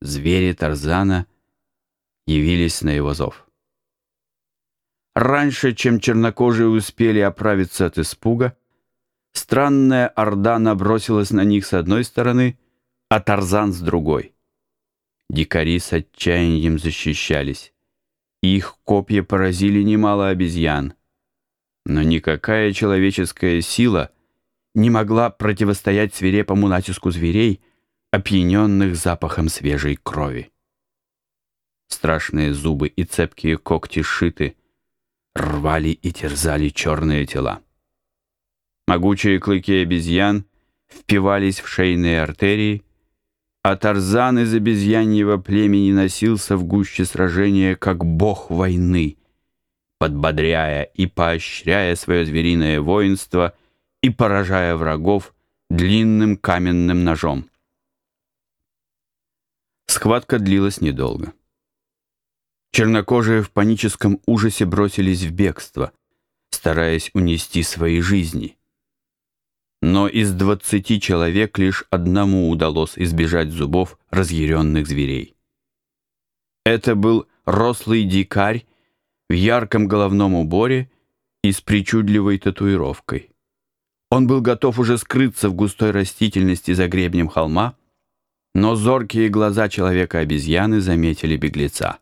звери Тарзана явились на его зов. Раньше, чем чернокожие успели оправиться от испуга, странная орда набросилась на них с одной стороны, а Тарзан с другой. Дикари с отчаянием защищались. Их копья поразили немало обезьян. Но никакая человеческая сила не могла противостоять свирепому натиску зверей, опьяненных запахом свежей крови. Страшные зубы и цепкие когти шиты рвали и терзали черные тела. Могучие клыки обезьян впивались в шейные артерии, а Тарзан из обезьяньего племени носился в гуще сражения, как бог войны, подбодряя и поощряя свое звериное воинство и поражая врагов длинным каменным ножом. Схватка длилась недолго. Чернокожие в паническом ужасе бросились в бегство, стараясь унести свои жизни. Но из двадцати человек лишь одному удалось избежать зубов разъяренных зверей. Это был рослый дикарь в ярком головном уборе и с причудливой татуировкой. Он был готов уже скрыться в густой растительности за гребнем холма, но зоркие глаза человека-обезьяны заметили беглеца.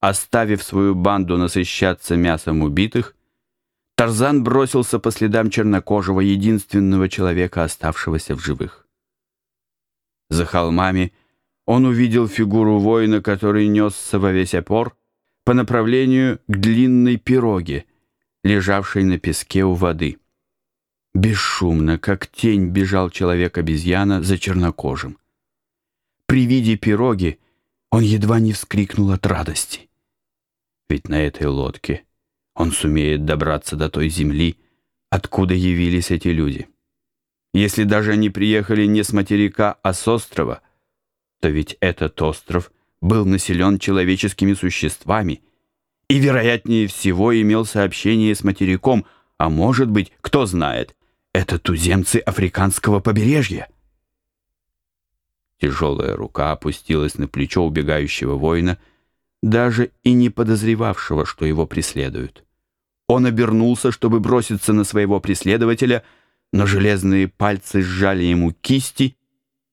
Оставив свою банду насыщаться мясом убитых, Тарзан бросился по следам чернокожего, единственного человека, оставшегося в живых. За холмами он увидел фигуру воина, который несся во весь опор по направлению к длинной пироге, лежавшей на песке у воды. Бесшумно, как тень, бежал человек-обезьяна за чернокожим. При виде пироги он едва не вскрикнул от радости. Ведь на этой лодке он сумеет добраться до той земли, откуда явились эти люди. Если даже они приехали не с материка, а с острова, то ведь этот остров был населен человеческими существами и, вероятнее всего, имел сообщение с материком, а может быть, кто знает, это туземцы африканского побережья. Тяжелая рука опустилась на плечо убегающего воина, даже и не подозревавшего, что его преследуют. Он обернулся, чтобы броситься на своего преследователя, но железные пальцы сжали ему кисти,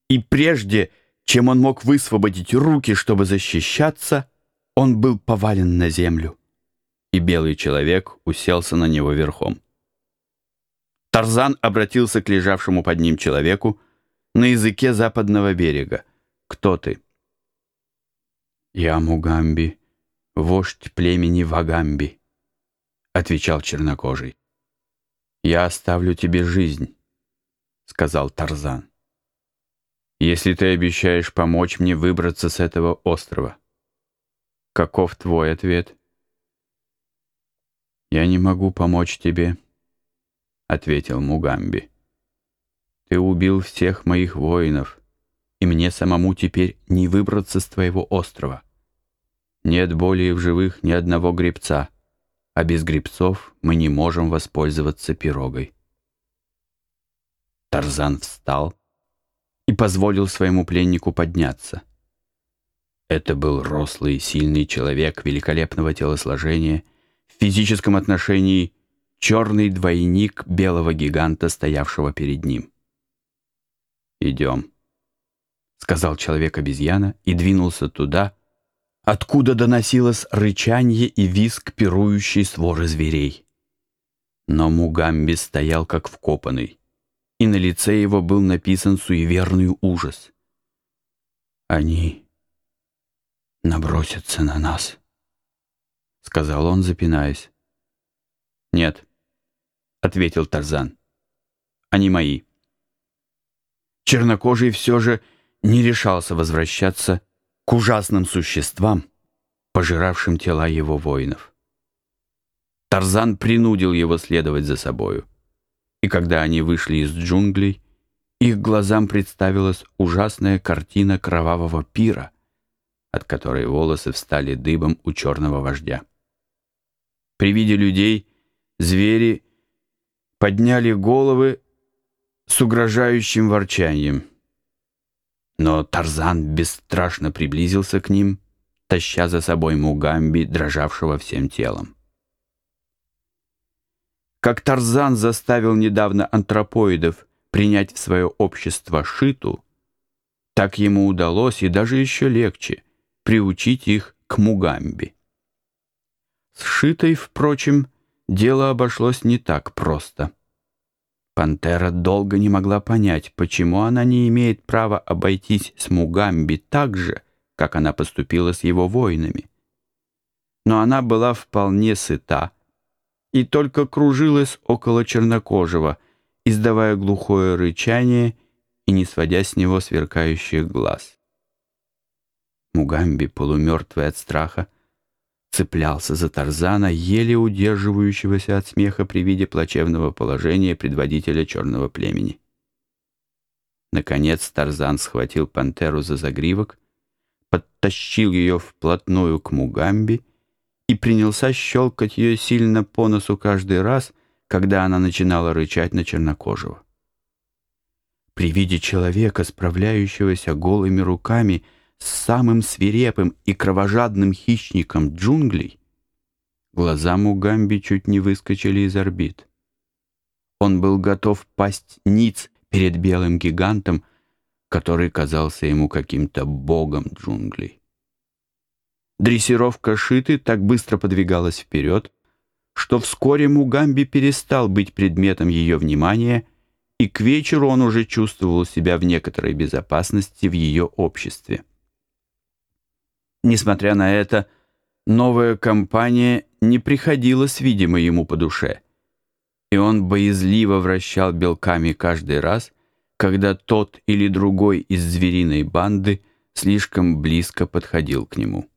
и прежде, чем он мог высвободить руки, чтобы защищаться, он был повален на землю, и белый человек уселся на него верхом. Тарзан обратился к лежавшему под ним человеку, на языке западного берега. Кто ты? Я Мугамби, вождь племени Вагамби, отвечал чернокожий. Я оставлю тебе жизнь, сказал Тарзан. Если ты обещаешь помочь мне выбраться с этого острова. Каков твой ответ? Я не могу помочь тебе, ответил Мугамби. Ты убил всех моих воинов, и мне самому теперь не выбраться с твоего острова. Нет более в живых ни одного гребца, а без гребцов мы не можем воспользоваться пирогой. Тарзан встал и позволил своему пленнику подняться. Это был рослый сильный человек великолепного телосложения, в физическом отношении черный двойник белого гиганта, стоявшего перед ним. «Идем», — сказал человек-обезьяна и двинулся туда, откуда доносилось рычанье и визг пирующей своры зверей. Но Мугамби стоял как вкопанный, и на лице его был написан суеверный ужас. «Они набросятся на нас», — сказал он, запинаясь. «Нет», — ответил Тарзан, — «они мои» чернокожий все же не решался возвращаться к ужасным существам, пожиравшим тела его воинов. Тарзан принудил его следовать за собою, и когда они вышли из джунглей, их глазам представилась ужасная картина кровавого пира, от которой волосы встали дыбом у черного вождя. При виде людей звери подняли головы с угрожающим ворчанием. Но Тарзан бесстрашно приблизился к ним, таща за собой Мугамби, дрожавшего всем телом. Как Тарзан заставил недавно антропоидов принять в свое общество Шиту, так ему удалось, и даже еще легче, приучить их к Мугамби. С Шитой, впрочем, дело обошлось не так просто. Пантера долго не могла понять, почему она не имеет права обойтись с Мугамби так же, как она поступила с его воинами. Но она была вполне сыта и только кружилась около чернокожего, издавая глухое рычание и не сводя с него сверкающих глаз. Мугамби, полумертвый от страха, цеплялся за Тарзана, еле удерживающегося от смеха при виде плачевного положения предводителя черного племени. Наконец Тарзан схватил пантеру за загривок, подтащил ее вплотную к Мугамби и принялся щелкать ее сильно по носу каждый раз, когда она начинала рычать на чернокожего. При виде человека, справляющегося голыми руками, самым свирепым и кровожадным хищником джунглей, глаза Мугамби чуть не выскочили из орбит. Он был готов пасть ниц перед белым гигантом, который казался ему каким-то богом джунглей. Дрессировка Шиты так быстро подвигалась вперед, что вскоре Мугамби перестал быть предметом ее внимания, и к вечеру он уже чувствовал себя в некоторой безопасности в ее обществе. Несмотря на это, новая компания не приходилась, видимо, ему по душе, и он боязливо вращал белками каждый раз, когда тот или другой из звериной банды слишком близко подходил к нему.